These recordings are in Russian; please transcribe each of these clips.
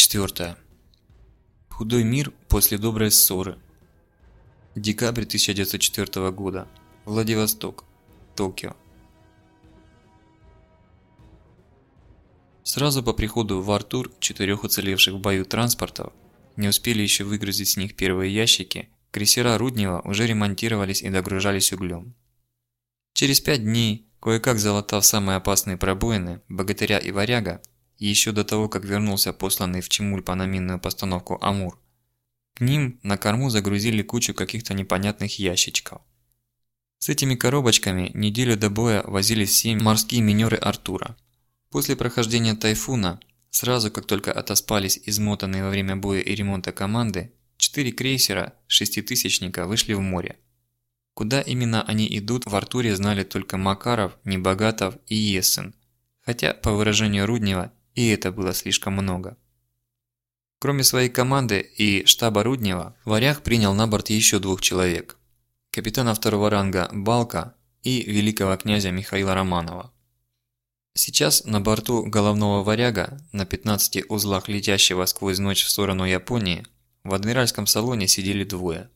Глава 4. Худой мир после доброй ссоры. Декабрь 1904 года. Владивосток. Токио. Сразу по приходу в Артур четырех уцелевших в бою транспортов не успели еще выгрузить с них первые ящики, крейсера Руднева уже ремонтировались и догружались углем. Через пять дней, кое-как залатав самые опасные пробоины, Богатыря и Варяга еще до того, как вернулся посланный в Чемульпа на минную постановку Амур. К ним на корму загрузили кучу каких-то непонятных ящичков. С этими коробочками неделю до боя возились все морские минеры Артура. После прохождения тайфуна, сразу как только отоспались измотанные во время боя и ремонта команды, четыре крейсера шеститысячника вышли в море. Куда именно они идут в Артуре знали только Макаров, Небогатов и Ессен, хотя, по выражению Руднева, и это было слишком много. Кроме своей команды и штаба Руднева, Варяг принял на борт еще двух человек. Капитана второго ранга Балка и великого князя Михаила Романова. Сейчас на борту головного варяга, на 15 узлах летящего сквозь ночь в сторону Японии, в адмиральском салоне сидели двое.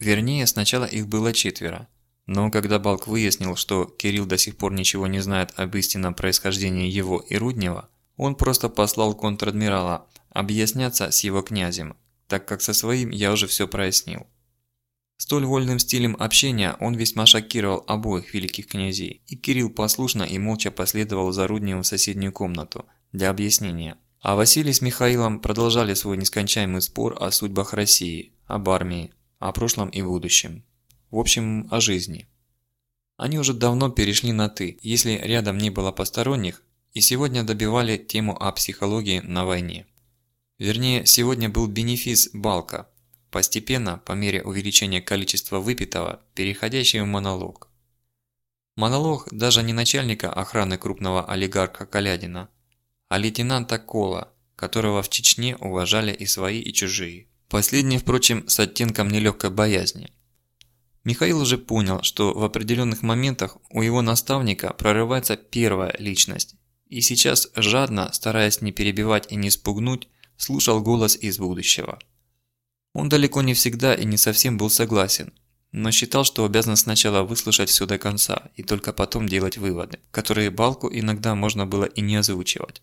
Вернее, сначала их было четверо, но когда Балк выяснил, что Кирилл до сих пор ничего не знает об истинном происхождении его и Руднева, он просто послал контр-адмирала объясняться с его князем, так как со своим я уже все прояснил. Столь вольным стилем общения он весьма шокировал обоих великих князей, и Кирилл послушно и молча последовал за Рудневым в соседнюю комнату для объяснения. А Василий с Михаилом продолжали свой нескончаемый спор о судьбах России, об армии, о прошлом и будущем. В общем, о жизни. Они уже давно перешли на «ты», если рядом не было посторонних, и сегодня добивали тему о психологии на войне. Вернее, сегодня был бенефис Балка, постепенно, по мере увеличения количества выпитого, переходящий в монолог. Монолог даже не начальника охраны крупного олигарха Калядина, а лейтенанта Кола, которого в Чечне уважали и свои, и чужие. Последний, впрочем, с оттенком нелегкой боязни. Михаил уже понял, что в определенных моментах у его наставника прорывается первая личность, и сейчас, жадно, стараясь не перебивать и не спугнуть, слушал голос из будущего. Он далеко не всегда и не совсем был согласен, но считал, что обязан сначала выслушать все до конца и только потом делать выводы, которые Балку иногда можно было и не озвучивать.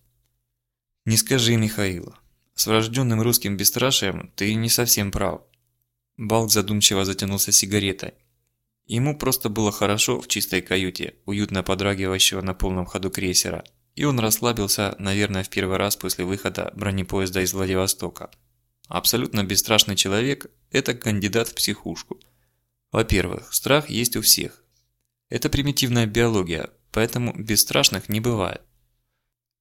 «Не скажи, Михаил, с врожденным русским бесстрашием ты не совсем прав. Балк задумчиво затянулся сигаретой. Ему просто было хорошо в чистой каюте, уютно подрагивающего на полном ходу крейсера, и он расслабился, наверное, в первый раз после выхода бронепоезда из Владивостока. Абсолютно бесстрашный человек – это кандидат в психушку. Во-первых, страх есть у всех. Это примитивная биология, поэтому бесстрашных не бывает.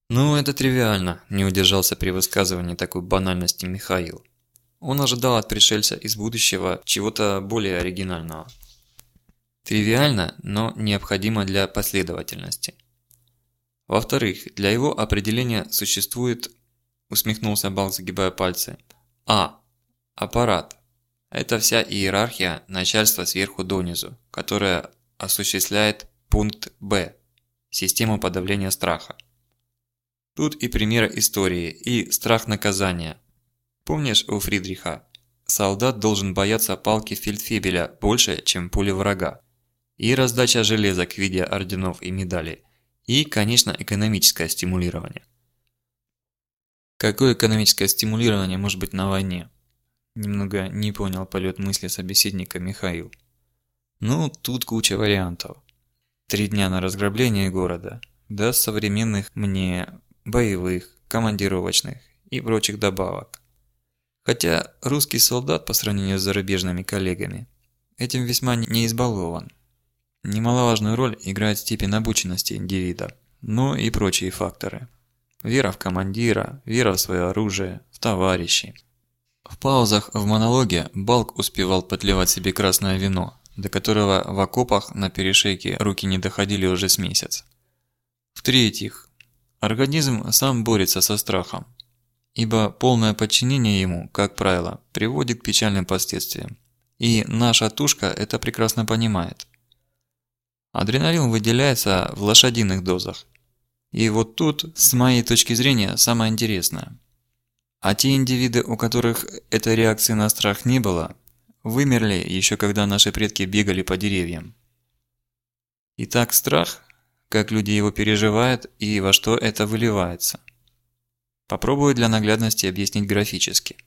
«Ну, это тривиально», – не удержался при высказывании такой банальности Михаил. Он ожидал от пришельца из будущего чего-то более оригинального. Тривиально, но необходимо для последовательности. Во-вторых, для его определения существует, усмехнулся Бал, загибая пальцы, а. Аппарат. Это вся иерархия начальства сверху донизу, которая осуществляет пункт Б – систему подавления страха. Тут и примеры истории, и страх наказания, Помнишь у Фридриха? Солдат должен бояться палки фельдфебеля больше, чем пули врага. И раздача железок в виде орденов и медалей. И, конечно, экономическое стимулирование. Какое экономическое стимулирование может быть на войне? Немного не понял полет мысли собеседника Михаил. Ну, тут куча вариантов. Три дня на разграбление города, да современных мне боевых, командировочных и прочих добавок. Хотя русский солдат по сравнению с зарубежными коллегами этим весьма не избалован. Немаловажную роль играет степень обученности индивида, но и прочие факторы. Вера в командира, вера в свое оружие, в товарищей. В паузах в монологе Балк успевал подливать себе красное вино, до которого в окопах на перешейке руки не доходили уже с месяц. В-третьих, организм сам борется со страхом, ибо полное подчинение ему, как правило, приводит к печальным последствиям. И наша тушка это прекрасно понимает. Адреналин выделяется в лошадиных дозах. И вот тут, с моей точки зрения, самое интересное. А те индивиды, у которых этой реакции на страх не было, вымерли еще когда наши предки бегали по деревьям. Итак, страх, как люди его переживают и во что это выливается. Попробую для наглядности объяснить графически.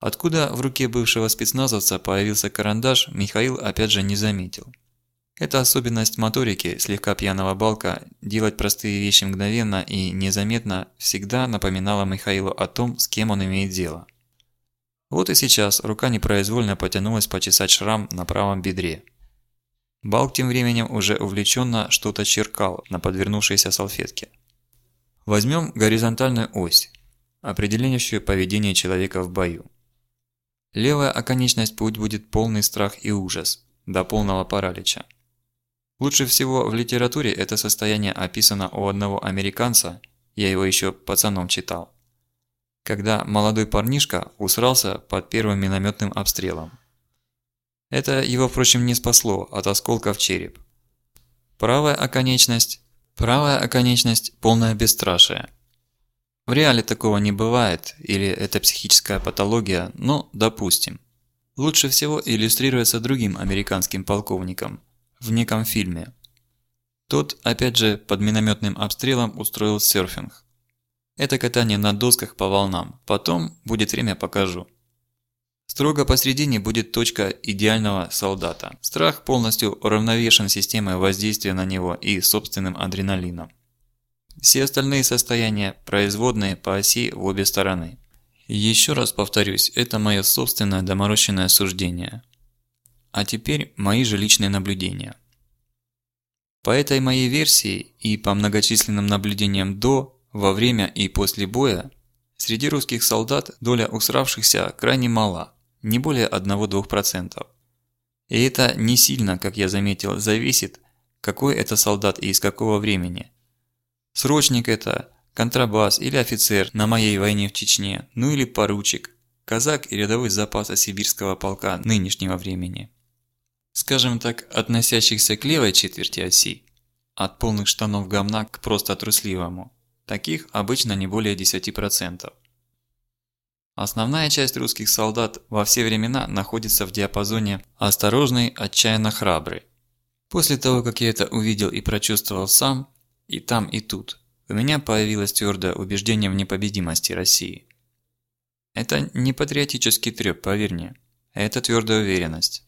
Откуда в руке бывшего спецназовца появился карандаш, Михаил опять же не заметил. Это особенность моторики слегка пьяного балка делать простые вещи мгновенно и незаметно всегда напоминала Михаилу о том, с кем он имеет дело. Вот и сейчас рука непроизвольно потянулась почесать шрам на правом бедре. Балк тем временем уже увлеченно что-то черкал на подвернувшейся салфетке. Возьмем горизонтальную ось, определяющую поведение человека в бою. Левая оконечность путь будет полный страх и ужас, до полного паралича. Лучше всего в литературе это состояние описано у одного американца, я его еще пацаном читал. Когда молодой парнишка усрался под первым минометным обстрелом. Это его, впрочем, не спасло от осколка в череп. Правая оконечность Правая оконечность – полное бесстрашие. В реале такого не бывает, или это психическая патология, но допустим. Лучше всего иллюстрируется другим американским полковником – в неком фильме. Тот, опять же, под минометным обстрелом устроил серфинг. Это катание на досках по волнам. Потом, будет время, покажу. Строго посредине будет точка идеального солдата. Страх полностью уравновешен системой воздействия на него и собственным адреналином. Все остальные состояния производные по оси в обе стороны. Еще раз повторюсь, это мое собственное доморощенное суждение. А теперь мои же личные наблюдения. По этой моей версии и по многочисленным наблюдениям до, во время и после боя, среди русских солдат доля усравшихся крайне мала, не более 1-2%. И это не сильно, как я заметил, зависит, какой это солдат и из какого времени. Срочник это, контрабас или офицер на моей войне в Чечне, ну или поручик, казак и рядовой запаса сибирского полка нынешнего времени скажем так, относящихся к левой четверти оси, от полных штанов говна к просто трусливому, таких обычно не более 10%. Основная часть русских солдат во все времена находится в диапазоне «осторожный, отчаянно храбрый». После того, как я это увидел и прочувствовал сам, и там, и тут, у меня появилось твердое убеждение в непобедимости России. Это не патриотический трёп, поверь мне. Это твердая уверенность.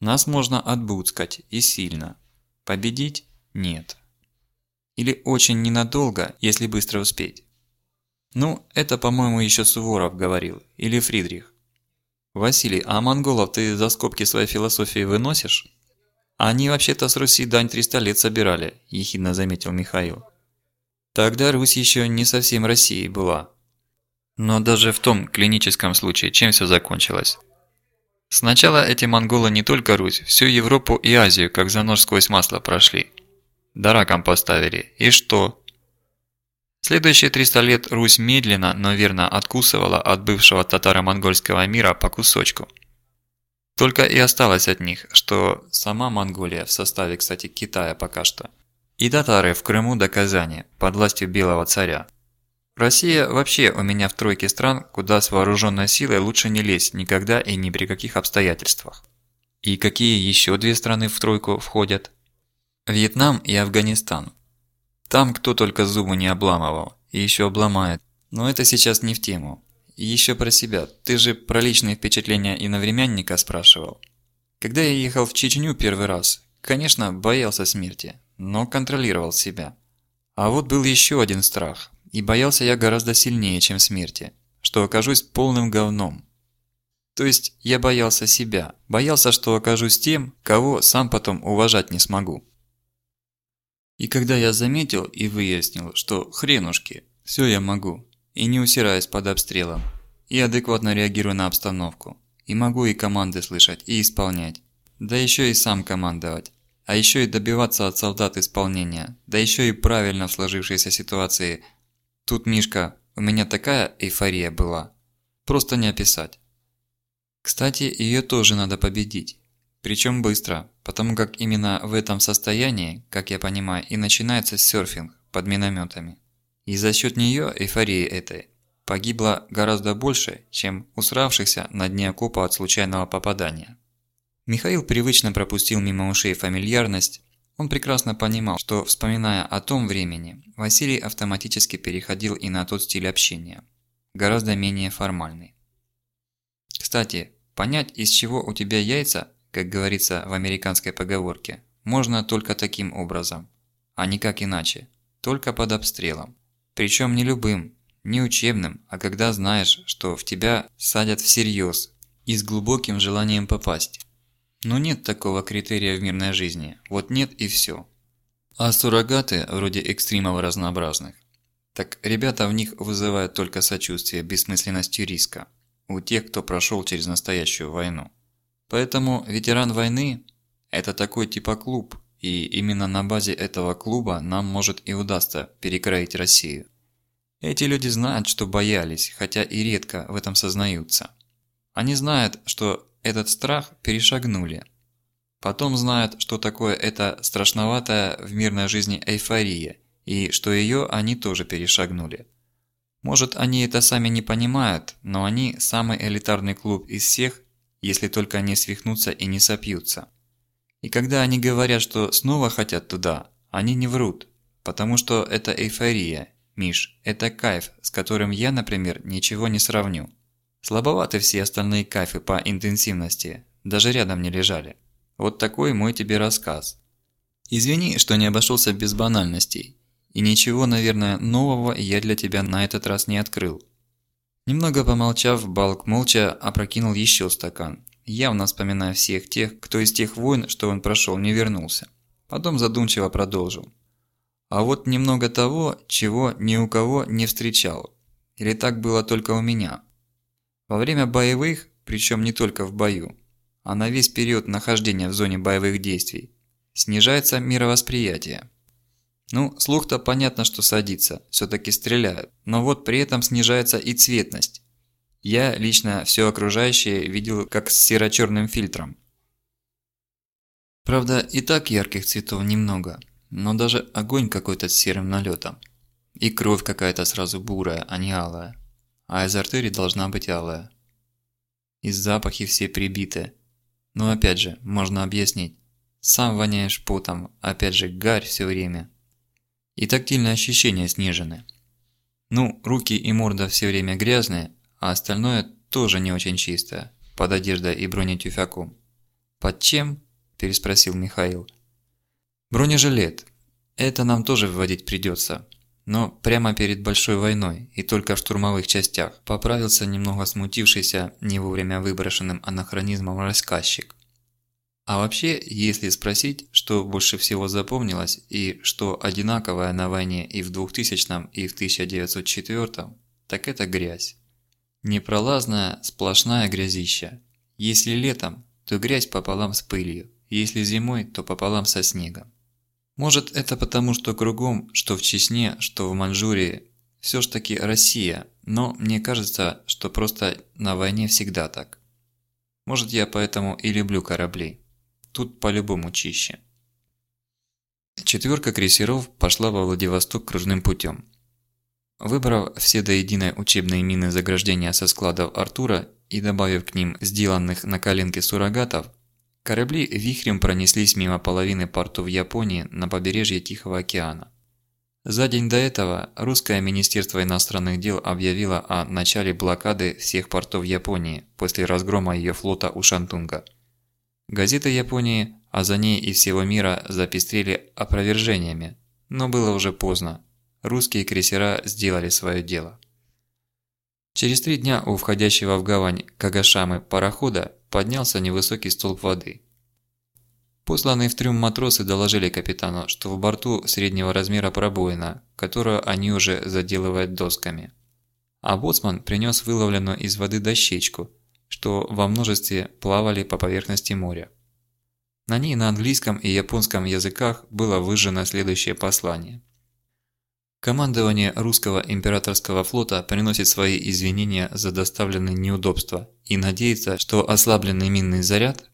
Нас можно отбудскать и сильно. Победить – нет. Или очень ненадолго, если быстро успеть. Ну, это, по-моему, еще Суворов говорил, или Фридрих. Василий, а монголов ты за скобки своей философии выносишь? Они вообще-то с Руси дань 300 лет собирали, ехидно заметил Михаил. Тогда Русь еще не совсем Россией была. Но даже в том клиническом случае чем все закончилось? Сначала эти монголы не только Русь, всю Европу и Азию как за нож сквозь масло прошли. Дараком поставили. И что? Следующие 300 лет Русь медленно, но верно откусывала от бывшего татаро-монгольского мира по кусочку. Только и осталось от них, что сама Монголия в составе, кстати, Китая пока что, и татары в Крыму до Казани под властью белого царя. Россия вообще у меня в тройке стран, куда с вооруженной силой лучше не лезть никогда и ни при каких обстоятельствах. И какие еще две страны в тройку входят? Вьетнам и Афганистан. Там кто только зубы не обламывал, и еще обломает. Но это сейчас не в тему. И еще про себя. Ты же про личные впечатления иновременника спрашивал. Когда я ехал в Чечню первый раз, конечно, боялся смерти, но контролировал себя. А вот был еще один страх, и боялся я гораздо сильнее, чем смерти, что окажусь полным говном. То есть я боялся себя, боялся, что окажусь тем, кого сам потом уважать не смогу. И когда я заметил и выяснил, что хренушки, все я могу, и не усираюсь под обстрелом, и адекватно реагирую на обстановку, и могу и команды слышать, и исполнять, да еще и сам командовать, а еще и добиваться от солдат исполнения, да еще и правильно в сложившейся ситуации Тут, Мишка, у меня такая эйфория была. Просто не описать. Кстати, ее тоже надо победить. Причем быстро, потому как именно в этом состоянии, как я понимаю, и начинается серфинг под минометами. И за счет нее, эйфории этой, погибло гораздо больше, чем усравшихся на дне окопа от случайного попадания. Михаил привычно пропустил мимо ушей фамильярность. Он прекрасно понимал, что, вспоминая о том времени, Василий автоматически переходил и на тот стиль общения, гораздо менее формальный. Кстати, понять, из чего у тебя яйца, как говорится в американской поговорке, можно только таким образом, а никак иначе, только под обстрелом. Причем не любым, не учебным, а когда знаешь, что в тебя садят всерьез и с глубоким желанием попасть. Но нет такого критерия в мирной жизни, вот нет и все. А суррогаты, вроде экстримов разнообразных, так ребята в них вызывают только сочувствие бессмысленностью риска у тех, кто прошел через настоящую войну. Поэтому ветеран войны – это такой типа клуб, и именно на базе этого клуба нам может и удастся перекроить Россию. Эти люди знают, что боялись, хотя и редко в этом сознаются. Они знают, что этот страх перешагнули. Потом знают, что такое эта страшноватая в мирной жизни эйфория, и что ее они тоже перешагнули. Может, они это сами не понимают, но они самый элитарный клуб из всех, если только они свихнутся и не сопьются. И когда они говорят, что снова хотят туда, они не врут, потому что это эйфория, Миш, это кайф, с которым я, например, ничего не сравню. Слабоваты все остальные кайфы по интенсивности, даже рядом не лежали. Вот такой мой тебе рассказ. Извини, что не обошелся без банальностей. И ничего, наверное, нового я для тебя на этот раз не открыл. Немного помолчав, Балк молча опрокинул еще стакан, явно вспоминая всех тех, кто из тех войн, что он прошел, не вернулся. Потом задумчиво продолжил. А вот немного того, чего ни у кого не встречал. Или так было только у меня. Во время боевых, причем не только в бою, а на весь период нахождения в зоне боевых действий, снижается мировосприятие. Ну, слух-то понятно, что садится, все-таки стреляют, но вот при этом снижается и цветность. Я лично все окружающее видел как с серо-черным фильтром. Правда, и так ярких цветов немного, но даже огонь какой-то с серым налетом. И кровь какая-то сразу бурая, а не алая а из артерий должна быть алая. И запахи все прибиты. Но опять же, можно объяснить. Сам воняешь потом, опять же, гарь все время. И тактильные ощущения снижены. Ну, руки и морда все время грязные, а остальное тоже не очень чистое, под одеждой и бронетюфяком. «Под чем?» – переспросил Михаил. «Бронежилет. Это нам тоже вводить придется, но прямо перед большой войной и только в штурмовых частях поправился немного смутившийся не вовремя выброшенным анахронизмом рассказчик. А вообще, если спросить, что больше всего запомнилось и что одинаковое на войне и в 2000 и в 1904, так это грязь. Непролазная, сплошная грязища. Если летом, то грязь пополам с пылью, если зимой, то пополам со снегом. Может это потому, что кругом, что в Чечне, что в Маньчжурии, все ж таки Россия, но мне кажется, что просто на войне всегда так. Может я поэтому и люблю корабли. Тут по-любому чище. Четверка крейсеров пошла во Владивосток кружным путем. Выбрав все до единой учебные мины заграждения со складов Артура и добавив к ним сделанных на коленке суррогатов, Корабли вихрем пронеслись мимо половины портов Японии на побережье Тихого океана. За день до этого русское министерство иностранных дел объявило о начале блокады всех портов Японии после разгрома ее флота у Шантунга. Газеты Японии, а за ней и всего мира запестрели опровержениями, но было уже поздно. Русские крейсера сделали свое дело. Через три дня у входящего в гавань Кагашамы парохода поднялся невысокий столб воды. Посланные в трюм матросы доложили капитану, что в борту среднего размера пробоина, которую они уже заделывают досками. А боцман принес выловленную из воды дощечку, что во множестве плавали по поверхности моря. На ней на английском и японском языках было выжжено следующее послание – Командование русского императорского флота приносит свои извинения за доставленные неудобства и надеется, что ослабленный минный заряд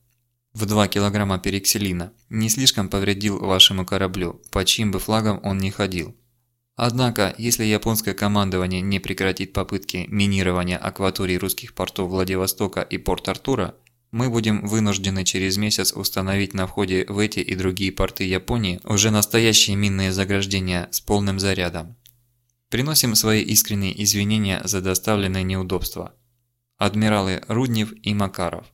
в 2 кг перекселина не слишком повредил вашему кораблю, по чьим бы флагам он ни ходил. Однако, если японское командование не прекратит попытки минирования акваторий русских портов Владивостока и Порт-Артура, мы будем вынуждены через месяц установить на входе в эти и другие порты Японии уже настоящие минные заграждения с полным зарядом. Приносим свои искренние извинения за доставленные неудобства. Адмиралы Руднев и Макаров.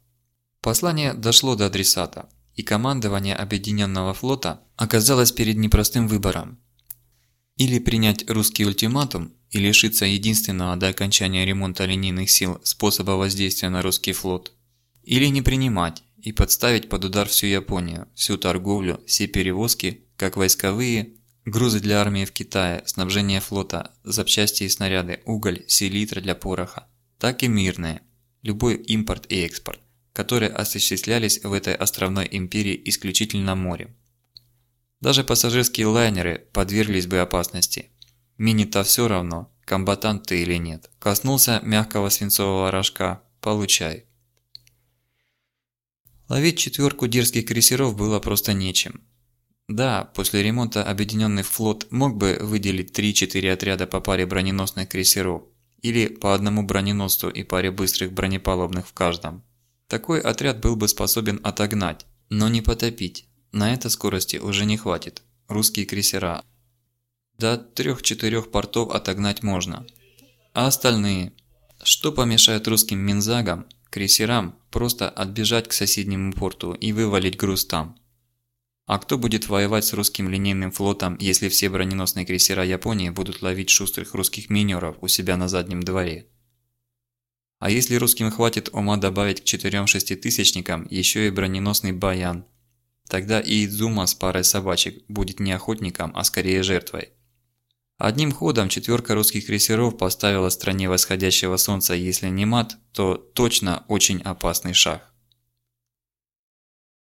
Послание дошло до адресата, и командование Объединенного флота оказалось перед непростым выбором или принять русский ультиматум и лишиться единственного до окончания ремонта линейных сил способа воздействия на русский флот, или не принимать и подставить под удар всю Японию, всю торговлю, все перевозки, как войсковые, грузы для армии в Китае, снабжение флота, запчасти и снаряды, уголь, селитра для пороха, так и мирные, любой импорт и экспорт, которые осуществлялись в этой островной империи исключительно морем. Даже пассажирские лайнеры подверглись бы опасности. Мини-то все равно, комбатант ты или нет. Коснулся мягкого свинцового рожка – получай. Ловить четверку дерзких крейсеров было просто нечем. Да, после ремонта Объединенный флот мог бы выделить 3-4 отряда по паре броненосных крейсеров, или по одному броненосцу и паре быстрых бронепалубных в каждом. Такой отряд был бы способен отогнать, но не потопить. На это скорости уже не хватит. Русские крейсера. До трех-четырех портов отогнать можно. А остальные? Что помешает русским Минзагам, крейсерам, просто отбежать к соседнему порту и вывалить груз там? А кто будет воевать с русским линейным флотом, если все броненосные крейсера Японии будут ловить шустрых русских минеров у себя на заднем дворе? А если русским хватит ума добавить к четырем шеститысячникам еще и броненосный Баян, Тогда и Идзума с парой собачек будет не охотником, а скорее жертвой. Одним ходом четверка русских крейсеров поставила стране восходящего солнца, если не мат, то точно очень опасный шаг.